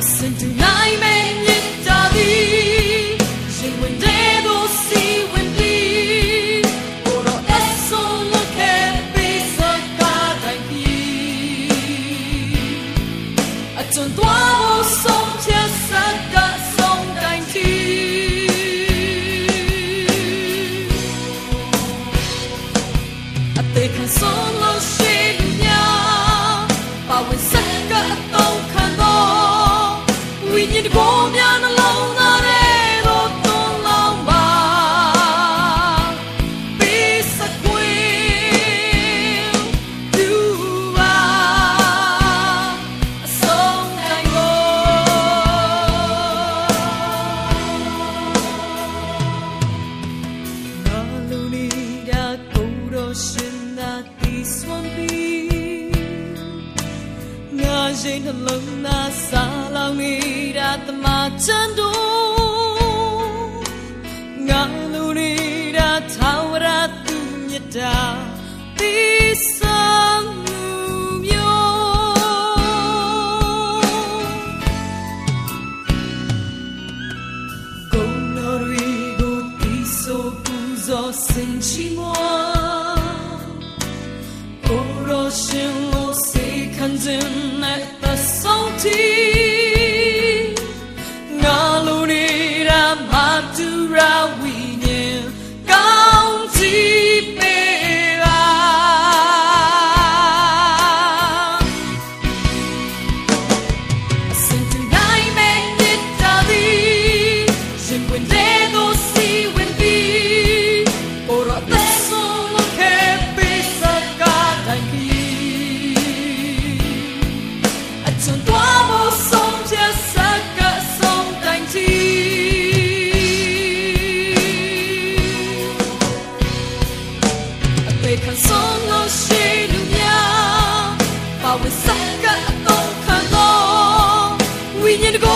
အစင်တနိုင်မဲ့မြစ်တာသည်ရှင်ဝင်တဲ့သို့စီဝင်ပြီး Oro es solo que pisa cada aquí အတန်တော်ဆုံးဖြတ်စကား So. စိတ်နှလုံးသားစာလောင်မိတာတမချန်တို့ငါလူနေတာသာဝရသူမြတ်တာသီဆောင်မှုမျိုးကုန်းတော်တွေကိုသီဆိုပူဇော်စင်ချီမွာကိုရောရှင် cleansing opinion to go